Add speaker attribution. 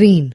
Speaker 1: green